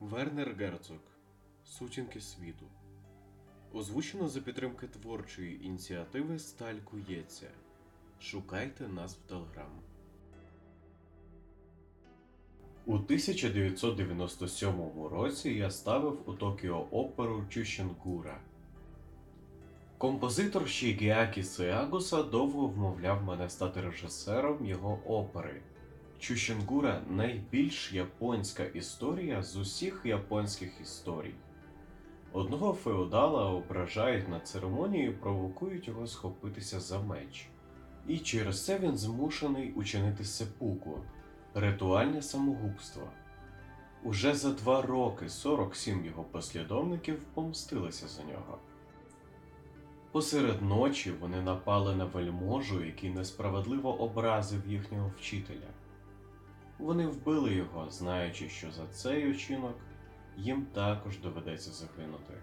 Вернер Герцог. Сутінки світу. Озвучено за підтримки творчої ініціативи Сталь Кується. Шукайте нас в Телеграм. У 1997 році я ставив у Токіо оперу Чущенгура. Композитор Шігіакі Сеагуса довго вмовляв мене стати режисером його опери. Чущенгура найбільш японська історія з усіх японських історій. Одного феодала ображають на церемонії і провокують його схопитися за меч. І через це він змушений учинити сепуку ритуальне самогубство. Уже за два роки 47 його послідовників помстилися за нього. Посеред ночі вони напали на вельможу, який несправедливо образив їхнього вчителя. Вони вбили його, знаючи, що за цей учинок їм також доведеться загинути.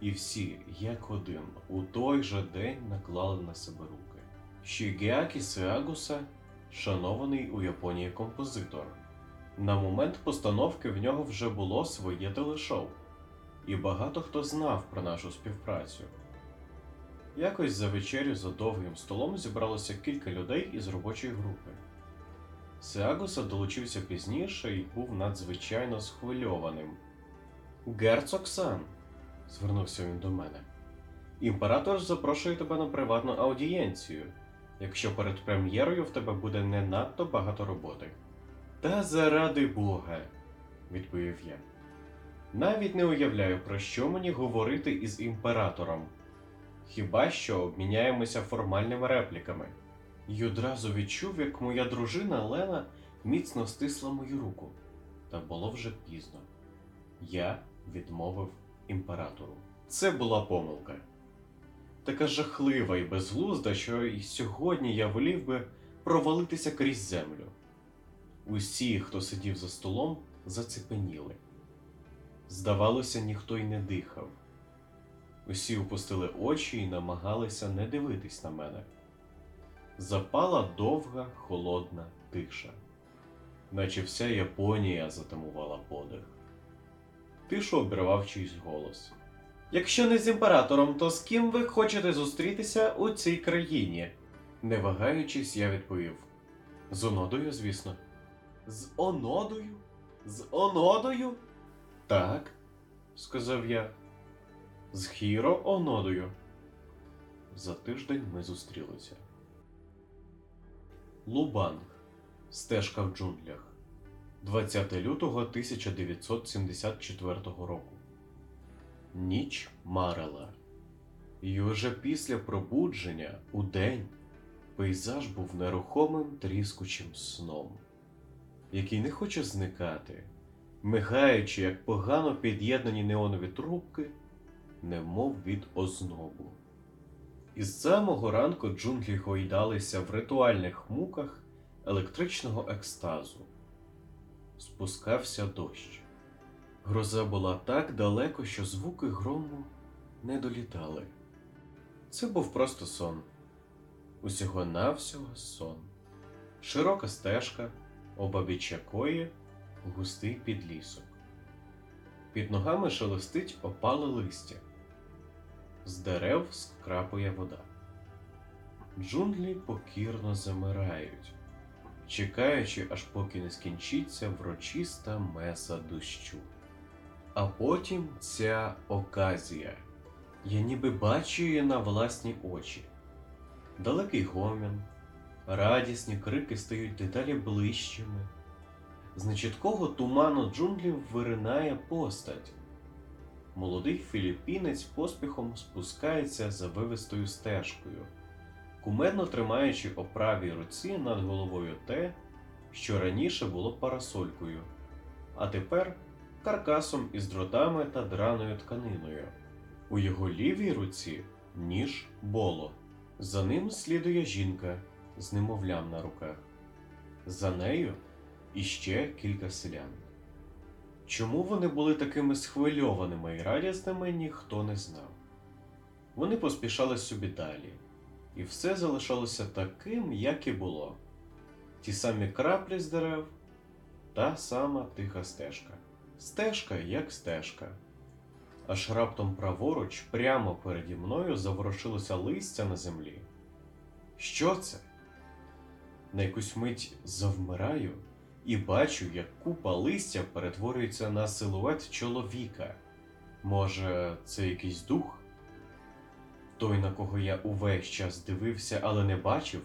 І всі, як один, у той же день наклали на себе руки. Шігеакі Сеагуса шанований у Японії композитор. На момент постановки в нього вже було своє телешоу, і багато хто знав про нашу співпрацю. Якось за вечерю за довгим столом зібралося кілька людей із робочої групи. Сеагуса долучився пізніше і був надзвичайно схвильованим. Герцог Сан, звернувся він до мене. Імператор запрошує тебе на приватну аудієнцію, якщо перед прем'єрою в тебе буде не надто багато роботи. Та заради Бога, відповів я. Навіть не уявляю, про що мені говорити із імператором. Хіба що обміняємося формальними репліками. І одразу відчув, як моя дружина Лена міцно стисла мою руку. Та було вже пізно. Я відмовив імператору. Це була помилка. Така жахлива і безглузда, що і сьогодні я волів би провалитися крізь землю. Усі, хто сидів за столом, зацепеніли. Здавалося, ніхто й не дихав. Усі опустили очі і намагалися не дивитись на мене. Запала довга холодна тиша, наче вся Японія затамувала подих. Тишу обірвав чийсь голос. Якщо не з імператором, то з ким ви хочете зустрітися у цій країні? Не вагаючись, я відповів. З онодою, звісно. З онодою? З онодою? Так, сказав я. З Хіро онодою. За тиждень ми зустрілися. Лубанг. Стежка в джунглях. 20 лютого 1974 року. Ніч марила. І уже після пробудження у день пейзаж був нерухомим тріскучим сном, який не хоче зникати, мигаючи, як погано під'єднані неонові трубки, немов від ознобу. Із самого ранку джунглі гойдалися в ритуальних муках електричного екстазу. Спускався дощ. Гроза була так далеко, що звуки грому не долітали. Це був просто сон. Усього навсього сон. Широка стежка, обабіч якої густий підлісок. Під ногами шелестить опале листя. З дерев скрапує вода. Джунглі покірно замирають, чекаючи, аж поки не скінчиться врочиста меса дощу. А потім ця оказія. Я ніби бачу її на власні очі. Далекий гомін, радісні крики стають дедалі ближчими. З нечіткого туману джунглів виринає постать. Молодий філіппінець поспіхом спускається за вивистою стежкою, кумедно тримаючи у правій руці над головою те, що раніше було парасолькою, а тепер каркасом із дротами та драною тканиною. У його лівій руці ніж боло. За ним слідує жінка з немовлям на руках. За нею іще кілька селян. Чому вони були такими схвильованими і радісними, ніхто не знав. Вони поспішали собі далі, і все залишалося таким, як і було. Ті самі краплі з дерев, та сама тиха стежка. Стежка як стежка. Аж раптом праворуч, прямо переді мною заворушилося листя на землі. Що це? На якусь мить завмираю і бачу, як купа листя перетворюється на силует чоловіка. Може, це якийсь дух? Той, на кого я увесь час дивився, але не бачив,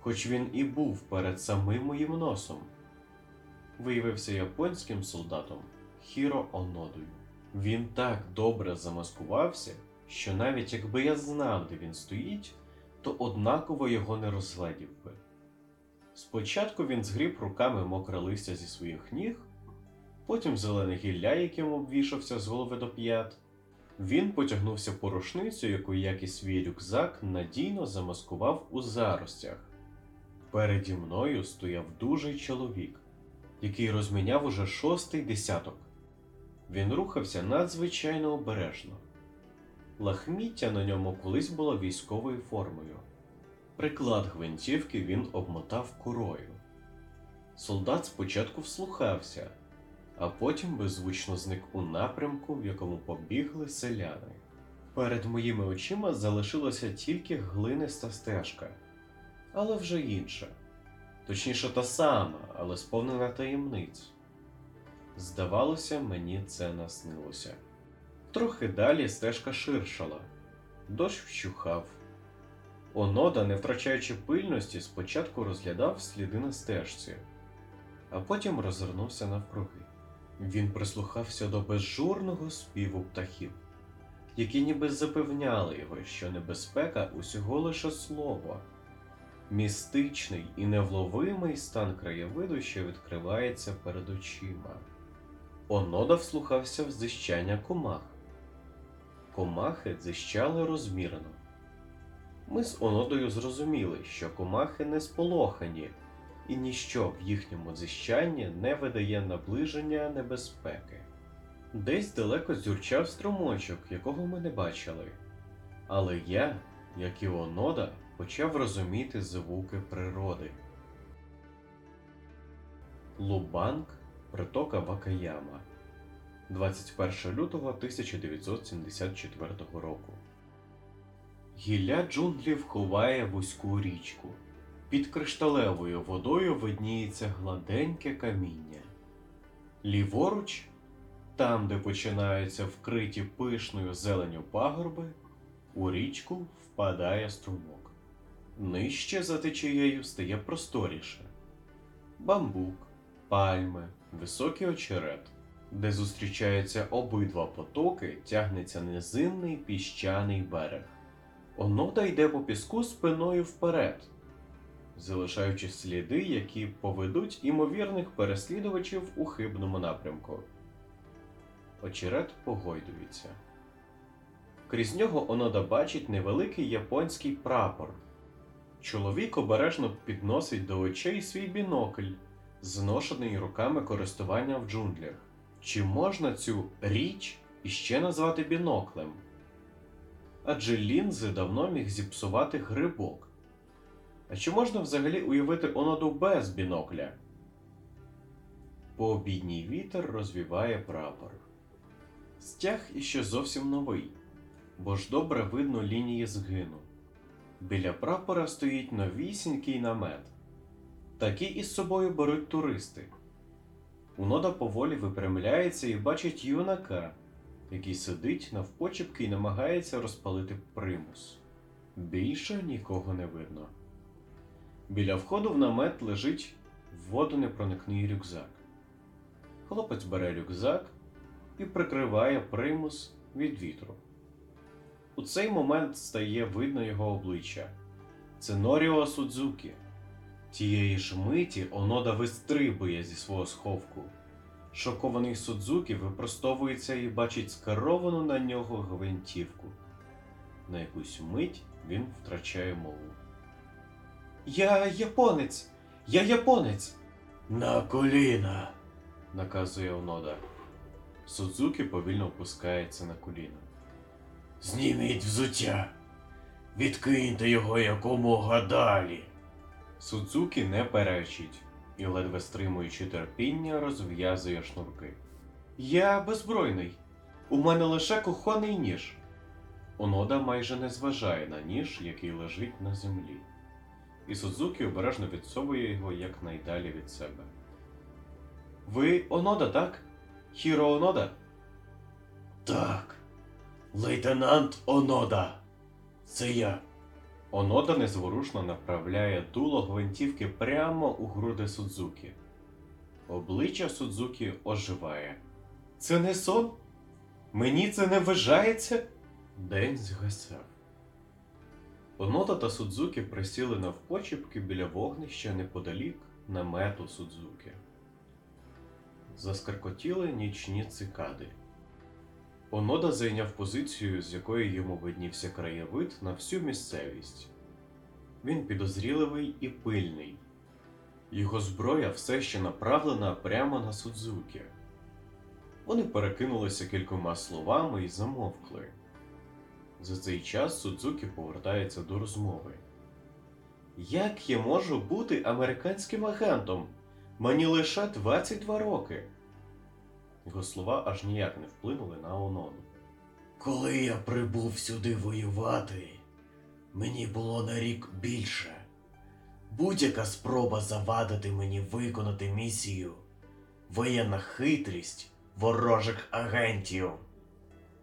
хоч він і був перед самим моїм носом. Виявився японським солдатом Хіро Онодою. Він так добре замаскувався, що навіть якби я знав, де він стоїть, то однаково його не розгледів би. Спочатку він згріб руками мокре листя зі своїх ніг, потім зелене гілля, яким обвішався з голови до п'ят. Він потягнувся по рушницю, яку як і свій рюкзак надійно замаскував у заростях. Переді мною стояв дужий чоловік, який розміняв уже шостий десяток. Він рухався надзвичайно обережно. Лахміття на ньому колись було військовою формою. Приклад гвинтівки він обмотав корою. Солдат спочатку вслухався, а потім беззвучно зник у напрямку, в якому побігли селяни. Перед моїми очима залишилася тільки глиниста стежка, але вже інша. Точніше, та сама, але сповнена таємниць. Здавалося, мені це наснилося. Трохи далі стежка ширшала, дощ вщухав. Онода, не втрачаючи пильності, спочатку розглядав сліди на стежці, а потім розвернувся навкруги. Він прислухався до безжурного співу птахів, які ніби запевняли його, що небезпека усього лише слово, містичний і невловимий стан краєвиду, що відкривається перед очима. Онода вслухався в зищання комах. Комахи дзищали розмірено. Ми з Онодою зрозуміли, що комахи не сполохані, і ніщо в їхньому дзищанні не видає наближення небезпеки. Десь далеко зюрчав струмочок, якого ми не бачили. Але я, як і Онода, почав розуміти звуки природи. Лубанк, притока Вакаяма, 21 лютого 1974 року. Гілля джунглів ховає вузьку річку. Під кришталевою водою видніється гладеньке каміння. Ліворуч, там, де починаються вкриті пишною зеленю пагорби, у річку впадає струмок. Нижче за течією стає просторіше. Бамбук, пальми, високий очерет, де зустрічаються обидва потоки, тягнеться низинний піщаний берег. Онода йде по піску спиною вперед, залишаючи сліди, які поведуть імовірних переслідувачів у хибному напрямку. Очерет погойдується. Крізь нього Онода бачить невеликий японський прапор. Чоловік обережно підносить до очей свій бінокль, зношений руками користування в джунглях. Чи можна цю річ іще назвати біноклем? Адже лінзи давно міг зіпсувати грибок. А чи можна взагалі уявити оноду без бінокля? Пообідній вітер розвіває прапор. Стяг іще зовсім новий, бо ж добре видно лінії згину. Біля прапора стоїть новісінький намет. Такі із собою беруть туристи. Унода поволі випрямляється і бачить юнака, який сидить навпочепки і намагається розпалити примус. Більше нікого не видно. Біля входу в намет лежить водонепроникний рюкзак. Хлопець бере рюкзак і прикриває примус від вітру. У цей момент стає видно його обличчя. Це Норіо Судзукі. Тієї ж миті Онода вистрибує зі свого сховку. Шокований Судзукі випростовується і бачить скеровану на нього гвинтівку. На якусь мить він втрачає мову. Я японець! Я японець! На коліна! наказує Онода. Судзукі повільно опускається на коліна. Зніміть взуття! Відкиньте його якомога далі. Судзукі не перечить і, ледве стримуючи терпіння, розв'язує шнурки. Я беззбройний. У мене лише кухонний ніж. Онода майже не зважає на ніж, який лежить на землі. І Судзукі обережно відсовує його якнайдалі від себе. Ви Онода, так? Хіро Онода? Так, лейтенант Онода. Це я. Онода незворушно направляє дуло гвинтівки прямо у груди Судзукі. Обличчя Судзукі оживає. Це не сон? Мені це не вважається? День згасав. Онода та Судзукі присіли навпочіпки біля вогнища неподалік намету Судзукі. Заскаркотіли нічні цикади. Онода зайняв позицію, з якої йому виднівся краєвид на всю місцевість. Він підозріливий і пильний. Його зброя все ще направлена прямо на Судзукі. Вони перекинулися кількома словами і замовкли. За цей час Судзукі повертається до розмови. Як я можу бути американським агентом? Мені лише 22 роки. Його слова аж ніяк не вплинули на Оноду. Коли я прибув сюди воювати, мені було на рік більше. Будь-яка спроба завадити мені виконати місію, воєнна хитрість ворожих агентів.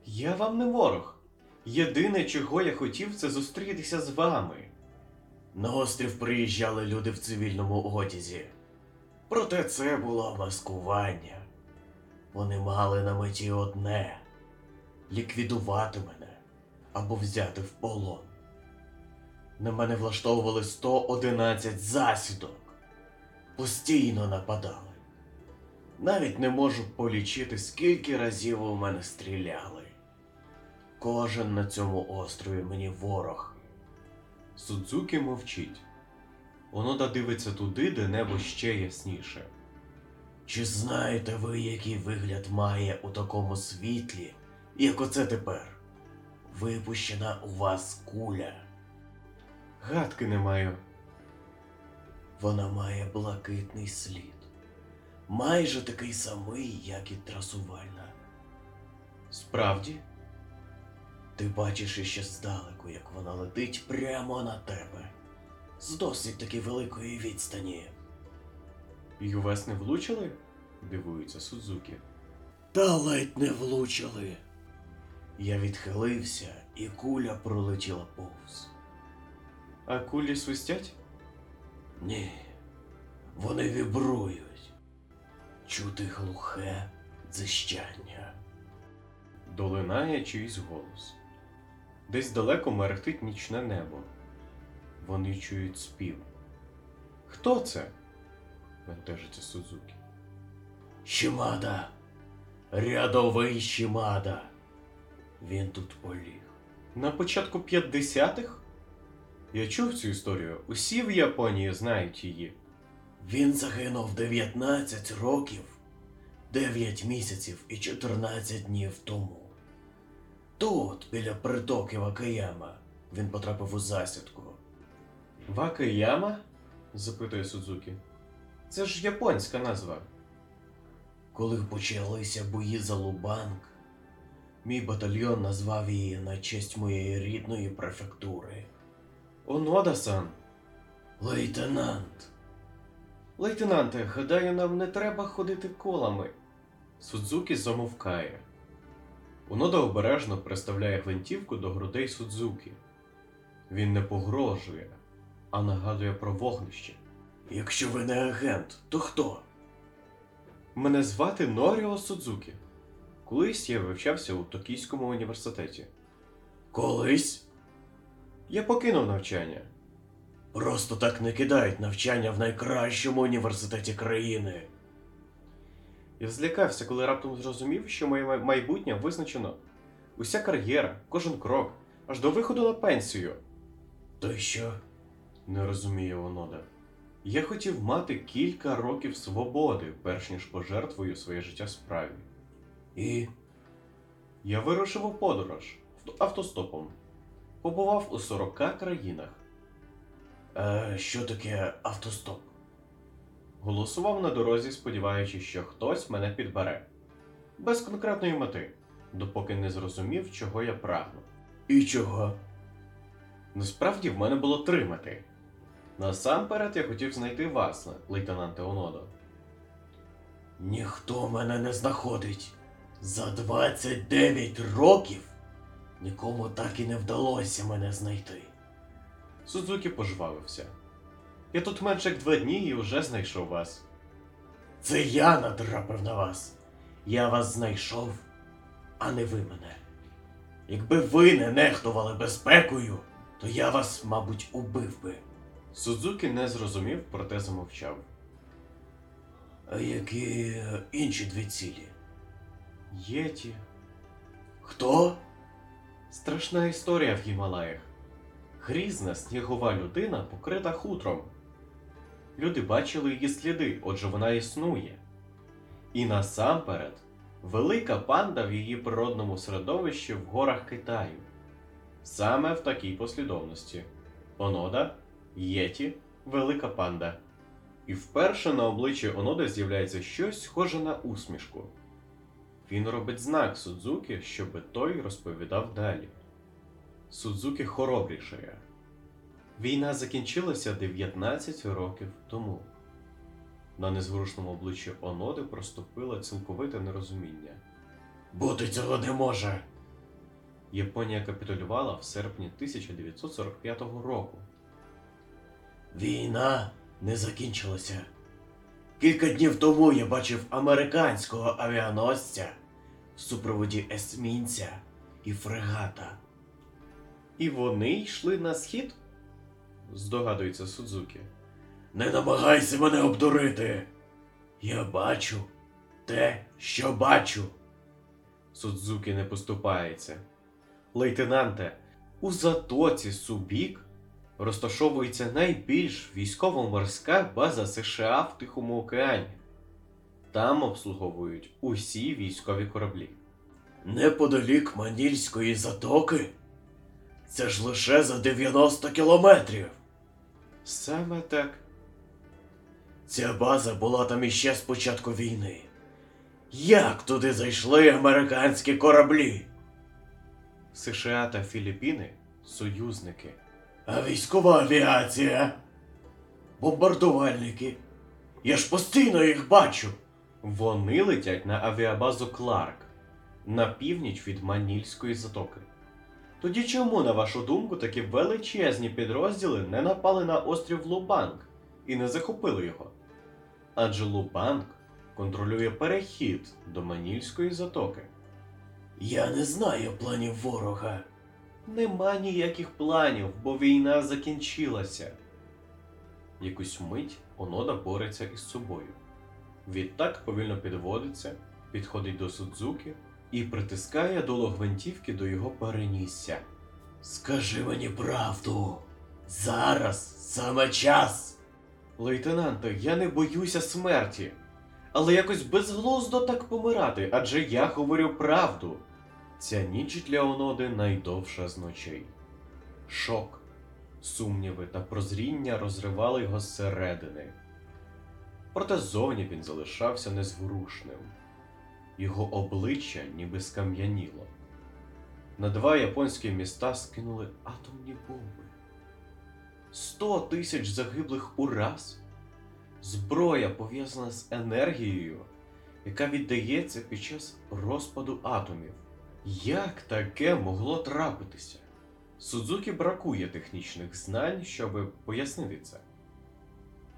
Я вам не ворог. Єдине, чого я хотів, це зустрітися з вами. На острів приїжджали люди в цивільному одязі. Проте це було маскування. Вони мали на меті одне ліквідувати мене або взяти в полон. На мене влаштовували 111 засідок. Постійно нападали. Навіть не можу полічити, скільки разів у мене стріляли. Кожен на цьому острові мені ворог. Судзукі мовчить. Онода дивиться туди, де небо ще ясніше. Чи знаєте ви, який вигляд має у такому світлі, як оце тепер? Випущена у вас куля. Гадки не маю. Вона має блакитний слід. Майже такий самий, як і трасувальна. Справді, Ти бачиш іще здалеку, як вона летить прямо на тебе. З досить таки великої відстані. І у вас не влучили? дивується Судзукі. Та ледь не влучили. Я відхилився, і куля пролетіла повз. А кулі свистять? Ні, вони вібрують. Чути глухе дзищання. Долинає чийсь голос. Десь далеко мерехтить нічне небо. Вони чують спів. Хто це? Бентежиться Судзукі. Щемада. Рядовий Щемада. Він тут поліг. На початку 50-х? Я чув цю історію. Усі в Японії знають її. Він загинув 19 років, 9 місяців і 14 днів тому. Тут, біля притоків Акаяма, він потрапив у засідку. Вакаяма? запитує Судзукі. Це ж японська назва. Коли почалися бої за Лубанг, мій батальйон назвав її на честь моєї рідної префектури. Онода-сан. Лейтенант. Лейтенанте, гадаю, нам не треба ходити колами. Судзукі замовкає. Онода обережно приставляє гвинтівку до грудей Судзукі. Він не погрожує, а нагадує про вогнище. Якщо ви не агент, то хто? Мене звати Норіо Судзукі. Колись я вивчався у Токійському університеті. Колись? Я покинув навчання. Просто так не кидають навчання в найкращому університеті країни. Я злякався, коли раптом зрозумів, що моє майбутнє визначено. Уся кар'єра, кожен крок, аж до виходу на пенсію. То й що? Не розуміє Онода. Я хотів мати кілька років свободи, перш ніж пожертвую своє життя справі. І Я вирушив у подорож автостопом. Побував у 40 країнах. е, що таке автостоп? Голосував на дорозі, сподіваючись, що хтось мене підбере. без конкретної мети, допоки не зрозумів, чого я прагну. І чого? Насправді в мене було три мети. Насамперед я хотів знайти вас, лейтенанте Онодо. Ніхто мене не знаходить. За 29 років нікому так і не вдалося мене знайти. Судзукі пожвавився. Я тут менше як два дні і вже знайшов вас. Це я натрапив на вас. Я вас знайшов, а не ви мене. Якби ви не нехтували безпекою, то я вас, мабуть, убив би. Судзукі не зрозумів, проте замовчав. А які е, інші дві цілі? Єті. Хто? Страшна історія в Гімалаях. Грізна снігова людина покрита хутром. Люди бачили її сліди, отже вона існує. І насамперед, велика панда в її природному середовищі в горах Китаю. Саме в такій послідовності: Онода, Єті, велика панда. І вперше на обличчі Оноди з'являється щось схоже на усмішку. Він робить знак Судзуки, щоби той розповідав далі. Судзуки хоробрішає. Війна закінчилася 19 років тому. На незворушному обличчі Оноди проступило цілковите нерозуміння. Бути цього не може. Японія капітулювала в серпні 1945 року. Війна не закінчилася. Кілька днів тому я бачив американського авіаносця в супроводі есмінця і фрегата. І вони йшли на схід? здогадується Судзуки. Не намагайся мене обдурити. Я бачу те, що бачу. Судзуки не поступається. Лейтенанте, у затоці Субік розташовується найбільш військово-морська база США в Тихому океані. Там обслуговують усі військові кораблі. Неподалік Манільської затоки. Це ж лише за 90 кілометрів. Саме так. Ця база була там іще з початку війни. Як туди зайшли американські кораблі? США та Філіппіни союзники. А військова авіація? Бомбардувальники. Я ж постійно їх бачу. Вони летять на авіабазу Кларк на північ від Манільської затоки. Тоді чому, на вашу думку, такі величезні підрозділи не напали на острів Лубанг і не захопили його? Адже Лубанг контролює перехід до Манільської затоки. Я не знаю планів ворога. Нема ніяких планів, бо війна закінчилася. Якусь мить Онода бореться із собою. Відтак повільно підводиться, підходить до Судзуки і притискає доло гвинтівки до його перенісся. Скажи мені правду. Зараз саме час. Лейтенанте, я не боюся смерті. Але якось безглуздо так помирати, адже я говорю правду. Ця ніч для Оноди найдовша з ночей. Шок, сумніви та прозріння розривали його зсередини. Проте зовні він залишався незворушним. Його обличчя ніби скам'яніло. На два японські міста скинули атомні бомби. Сто тисяч загиблих ураз. Зброя пов'язана з енергією, яка віддається під час розпаду атомів. Як таке могло трапитися? Судзукі бракує технічних знань, щоб пояснити це.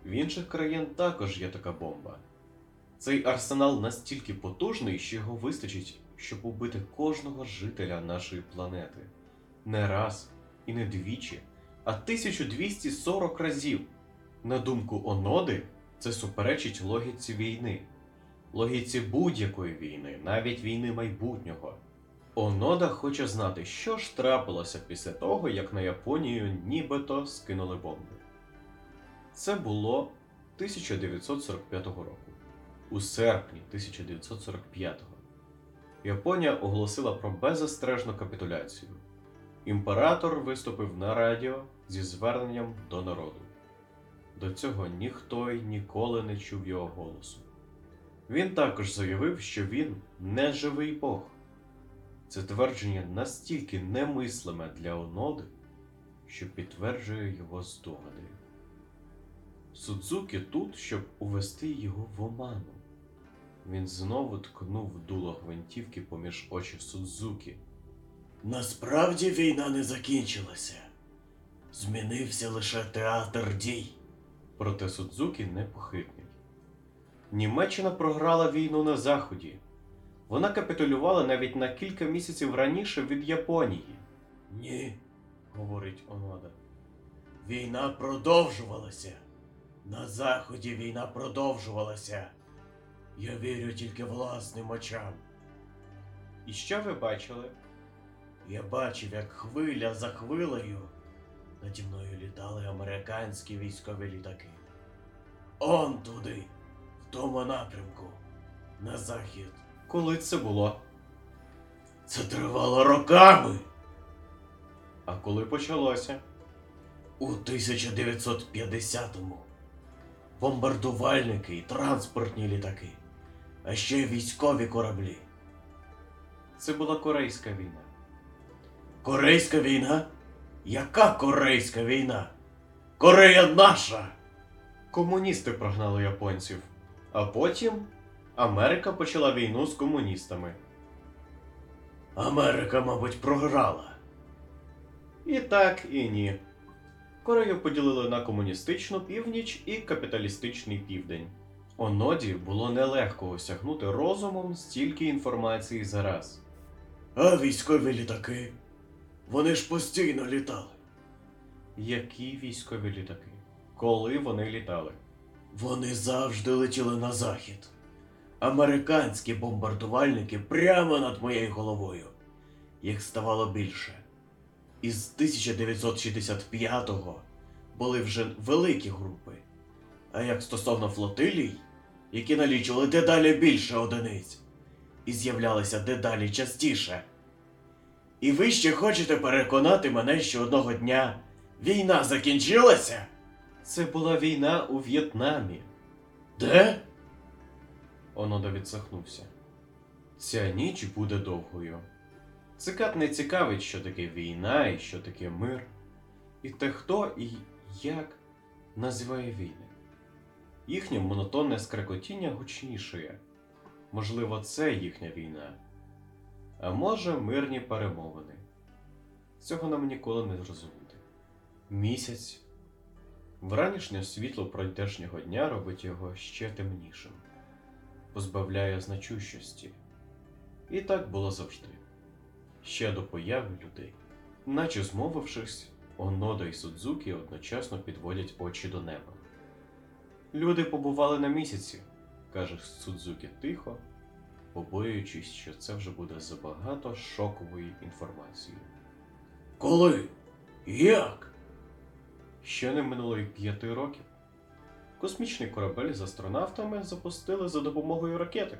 В інших країн також є така бомба. Цей арсенал настільки потужний, що його вистачить, щоб убити кожного жителя нашої планети. Не раз і не двічі, а 1240 разів. На думку Оноди, це суперечить логіці війни, логіці будь-якої війни, навіть війни майбутнього. Онода хоче знати, що ж трапилося після того, як на Японію нібито скинули бомби. Це було 1945 року. У серпні 1945-го Японія оголосила про беззастережну капітуляцію. Імператор виступив на радіо зі зверненням до народу. До цього ніхто й ніколи не чув його голосу. Він також заявив, що він не живий Бог. Це твердження настільки немислиме для Оноди, що підтверджує його здогади. Судзуки тут, щоб увести його в оману. Він знову ткнув дуло гвинтівки поміж очі Судзуки. Насправді війна не закінчилася. Змінився лише театр дій. Проте Судзуки непохитний. Німеччина програла війну на Заході. Вона капітулювала навіть на кілька місяців раніше від Японії, Ні, говорить Онода. війна продовжувалася. На заході війна продовжувалася. Я вірю тільки власним очам. І що ви бачили? Я бачив, як хвиля за хвилею наді мною літали американські військові літаки. Он туди, в тому напрямку, на захід. Коли це було? Це тривало роками. А коли почалося? У 1950-му. Бомбардувальники і транспортні літаки, а ще й військові кораблі. Це була Корейська війна. Корейська війна? Яка корейська війна? Корея наша! Комуністи прогнали японців, а потім Америка почала війну з комуністами. Америка, мабуть, програла. І так, і ні. Корею поділили на комуністичну північ і капіталістичний південь. Оноді було нелегко осягнути розумом стільки інформації зараз. А військові літаки? Вони ж постійно літали. Які військові літаки? Коли вони літали? Вони завжди летіли на захід. Американські бомбардувальники прямо над моєю головою. Їх ставало більше. Із 1965-го були вже великі групи. А як стосовно флотилій, які налічували дедалі більше одиниць і з'являлися дедалі частіше. І ви ще хочете переконати мене, що одного дня війна закінчилася? Це була війна у В'єтнамі. Де? Онода відсахнувся. Ця ніч буде довгою. Цикад не цікавить, що таке війна і що таке мир, і те, хто і як називає війни. Їхнє монотонне скрекотіння гучнішає. Можливо, це їхня війна. А може, мирні перемовини. Цього нам ніколи не зрозуміти. Місяць. Вранішнє світло пройдешнього дня робить його ще темнішим позбавляє значущості. І так було завжди. Ще до появи людей. Наче змовившись, Онода і Судзукі одночасно підводять очі до неба. Люди побували на місяці, каже Судзукі тихо, побоюючись, що це вже буде забагато шокової інформації. Коли? Як? Ще не минуло й п'яти років. Космічний корабель з астронавтами запустили за допомогою ракети.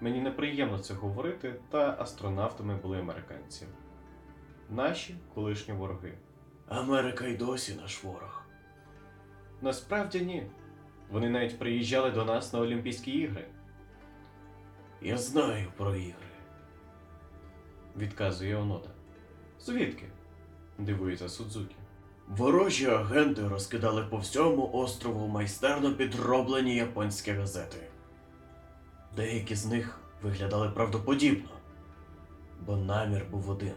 Мені неприємно це говорити, та астронавтами були американці. Наші колишні вороги. Америка й досі наш ворог. Насправді ні. Вони навіть приїжджали до нас на Олімпійські ігри, Я знаю про ігри. відказує Онода. Звідки? дивується Судзукі. Ворожі агенти розкидали по всьому острову майстерно підроблені японські газети. Деякі з них виглядали правдоподібно, бо намір був один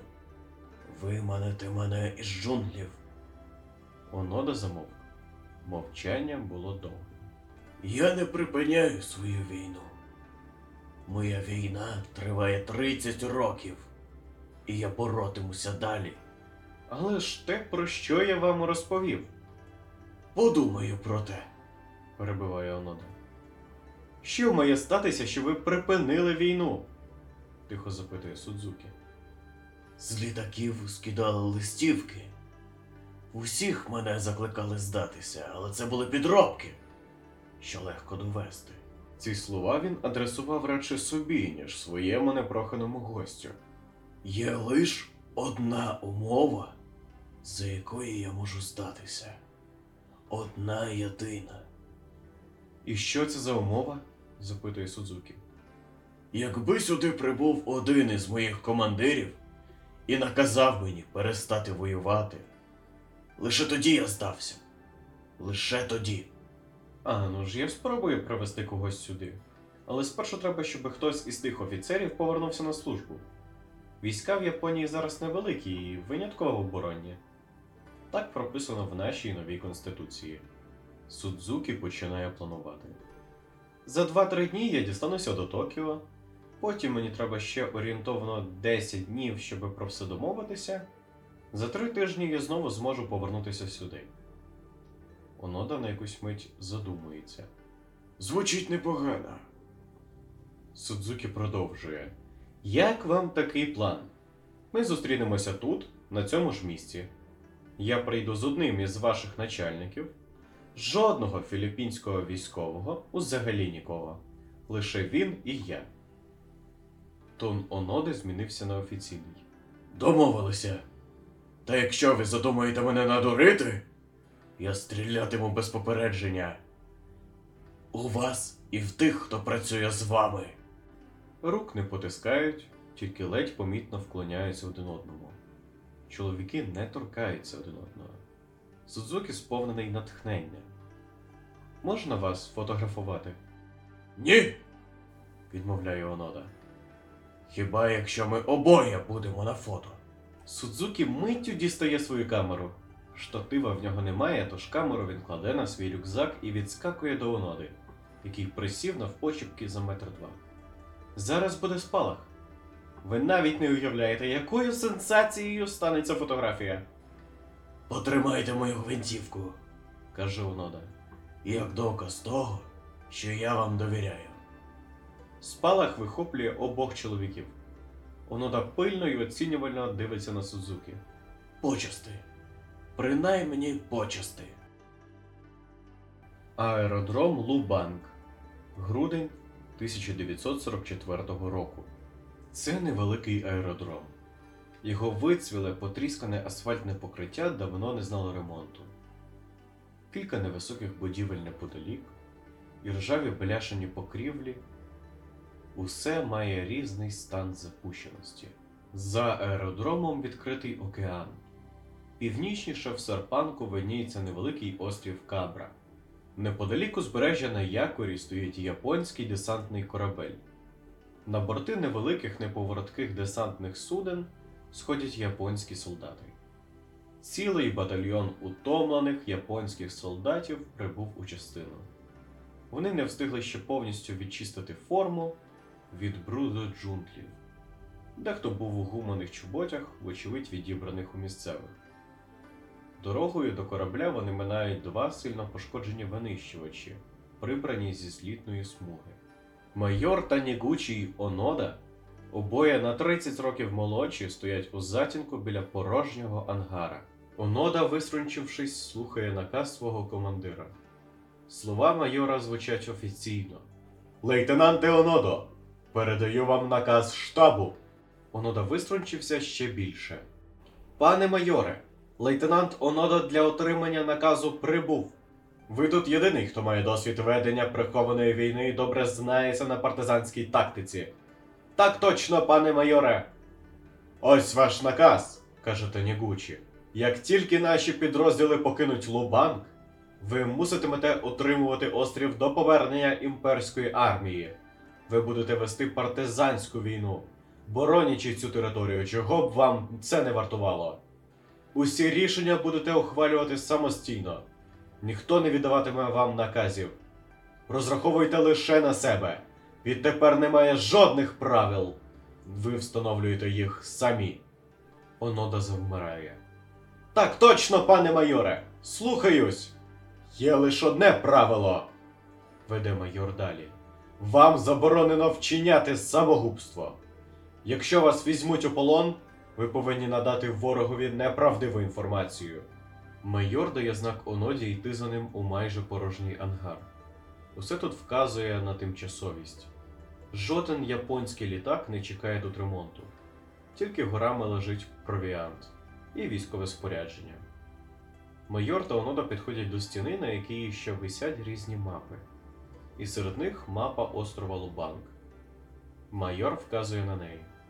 виманити мене із джунглів. Онода замовк. Мовчання було довгим. Я не припиняю свою війну. Моя війна триває 30 років, і я боротимуся далі. Але ж те, про що я вам розповів, Подумаю про те. перебиває Онода. Що має статися, що ви припинили війну? тихо запитує Судзукі. З літаків скидали листівки. Усіх мене закликали здатися, але це були підробки, що легко довести. Ці слова він адресував радше собі, ніж своєму непроханому гостю. Є лиш одна умова, за якої я можу здатися. Одна єдина. І що це за умова? запитує Судзукі. Якби сюди прибув один із моїх командирів і наказав мені перестати воювати, лише тоді я здався. Лише тоді. А, ну ж я спробую привести когось сюди. Але спершу треба, щоб хтось із тих офіцерів повернувся на службу. Війська в Японії зараз невеликі і винятково оборонні. Так прописано в нашій новій конституції. Судзукі починає планувати. За 2-3 дні я дістануся до Токіо. Потім мені треба ще орієнтовно 10 днів, щоб про все домовитися. За 3 тижні я знову зможу повернутися сюди. Онода на якусь мить задумується. Звучить непогано. Судзукі продовжує. Як вам такий план? Ми зустрінемося тут, на цьому ж місці. Я прийду з одним із ваших начальників. Жодного філіппінського військового, взагалі нікого. Лише він і я. Тон Оноди змінився на офіційний. Домовилися. Та якщо ви задумаєте мене надурити, я стрілятиму без попередження. У вас і в тих, хто працює з вами. Рук не потискають, тільки ледь помітно вклоняються один одному. Чоловіки не торкаються один одного. Судзукі сповнений натхнення. Можна вас фотографувати? Ні. відмовляє Онода. Хіба якщо ми обоє будемо на фото? Судзукі миттю дістає свою камеру. Штатива в нього немає, тож камеру він кладе на свій рюкзак і відскакує до Оноди, який присів навпочіпки за метр два. Зараз буде спалах. Ви навіть не уявляєте, якою сенсацією станеться фотографія, Потримайте мою гвинтівку, каже Онода. як доказ того, що я вам довіряю. Спалах вихоплює обох чоловіків. Онода пильно і оцінювально дивиться на Судзукі. Почасти. Принаймні почасти. Аеродром Лубанг. Грудень 1944 року. Це невеликий аеродром. Його вицвіле потріскане асфальтне покриття давно не знало ремонту. Кілька невисоких будівель неподалік, і ржаві бляшені покрівлі. Усе має різний стан запущеності. За аеродромом відкритий океан. Північніше в Сарпанку видніється невеликий острів Кабра. Неподалік узбережжя на якорі стоїть японський десантний корабель. На борти невеликих неповоротких десантних суден сходять японські солдати. Цілий батальйон утомлених японських солдатів прибув у частину. Вони не встигли ще повністю відчистити форму від бруду джунглів. Дехто був у гуманих чоботях, вочевидь відібраних у місцевих. Дорогою до корабля вони минають два сильно пошкоджені винищувачі, прибрані зі злітної смуги. Майор Танігучі й Онода, обоє на 30 років молодші, стоять у затінку біля порожнього ангара. Онода, виструнчившись, слухає наказ свого командира. Слова майора звучать офіційно. Лейтенанте Онодо, передаю вам наказ штабу. Онода виструнчився ще більше. Пане майоре, лейтенант Онода для отримання наказу прибув. Ви тут єдиний, хто має досвід ведення прихованої війни і добре знається на партизанській тактиці. Так точно, пане майоре. Ось ваш наказ, каже Танігучі. Як тільки наші підрозділи покинуть Лубанг, ви муситимете утримувати острів до повернення імперської армії. Ви будете вести партизанську війну, боронячи цю територію, чого б вам це не вартувало. Усі рішення будете ухвалювати самостійно. Ніхто не віддаватиме вам наказів. Розраховуйте лише на себе. Відтепер немає жодних правил. Ви встановлюєте їх самі. Онода завмирає. Так точно, пане майоре. Слухаюсь. Є лише одне правило. Веде майор далі. Вам заборонено вчиняти самогубство. Якщо вас візьмуть у полон, ви повинні надати ворогові неправдиву інформацію. Майор дає знак Оноді йти за ним у майже порожній ангар. Усе тут вказує на тимчасовість. Жоден японський літак не чекає тут ремонту, тільки горами лежить провіант і військове спорядження. Майор та Онода підходять до стіни, на якій ще висять різні мапи. і серед них мапа острова Лубанг. Майор вказує на неї.